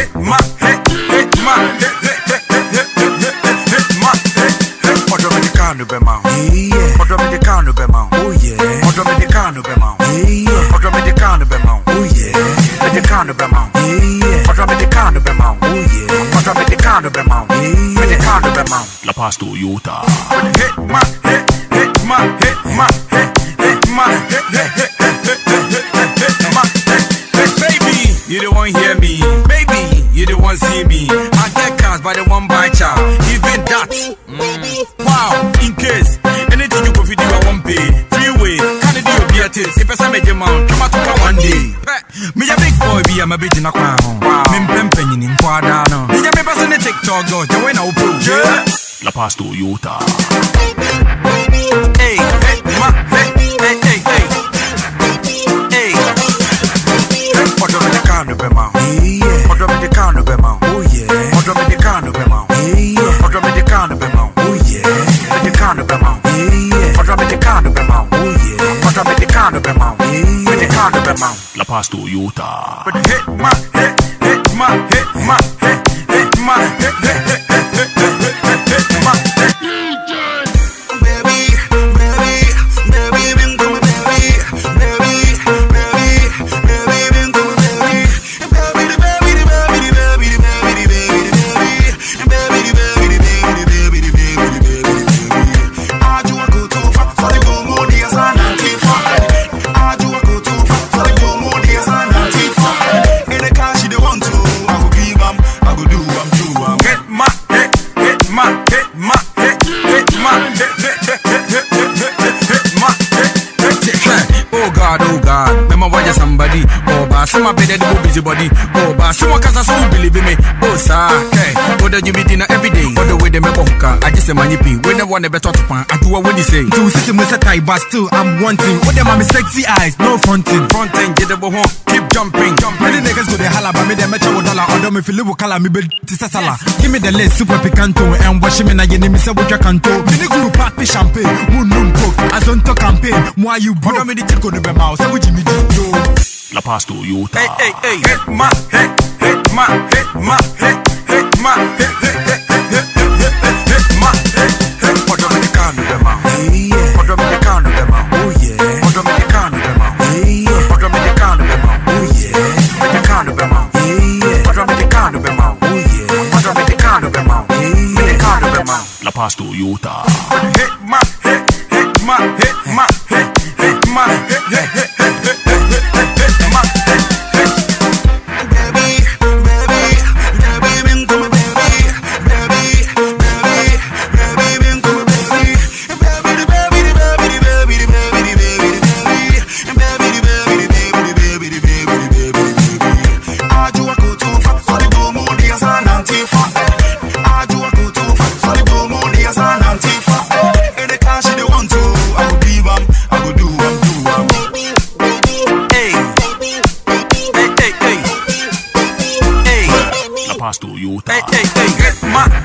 hit my head, hit my head, hit, La Paz Toyota. Baby, you the one here. a mabiji na kwa ho mempempa nyini nkwadaa no. Ɛgya mepɛ sɛ ne tiktok dɔ gya ain't na wopro la pasto yota Paz Toyota. But hit my hit, hit my hit my hit, hit my hit, hit, hit, my hit my hit, hit my hit, hit, hit, hit, hit, hit, hit, hit, my hit, hit, hit. Oh God, oh God, remember why somebody ba sema bede de busy body Go oh ba sema kasa so believe in me. Oh hey. eh oda you be dinner every day. Oda we de mebo huka i just am nyipi we never want to better to find, pan atua when you say. Two see me set tie but still i'm wanting. Oda my sexy eyes? No fronting. Fronting get the ho keep jumping. Jumping. Any niggas go the holla, but me dem match with dollar. Oda me feel we call me be tisasala give me the list super picanto. And wash me na ye me say we canto mini group party champagne. Moon moon coke azonto campaign. Why you bother me? The tick on the mouth say we jimmy do? La Paz Toyota. Hey, hey, hey, hit my hit, hit my hit my hit, hit my hit, hit, hit, hit, hit, hit, hit, hit, hit my hit, hit. Automaticano be ma. Yeah. Automaticano be ma. Oh yeah. Automaticano be ma. Yeah. Automaticano be ma. Oh yeah. Automaticano be ma. Yeah. Automaticano be ma. Oh yeah. Automaticano be ma. Automaticano be ma. La Paz Toyota. Hit hit, Hey, hey, hey, hit my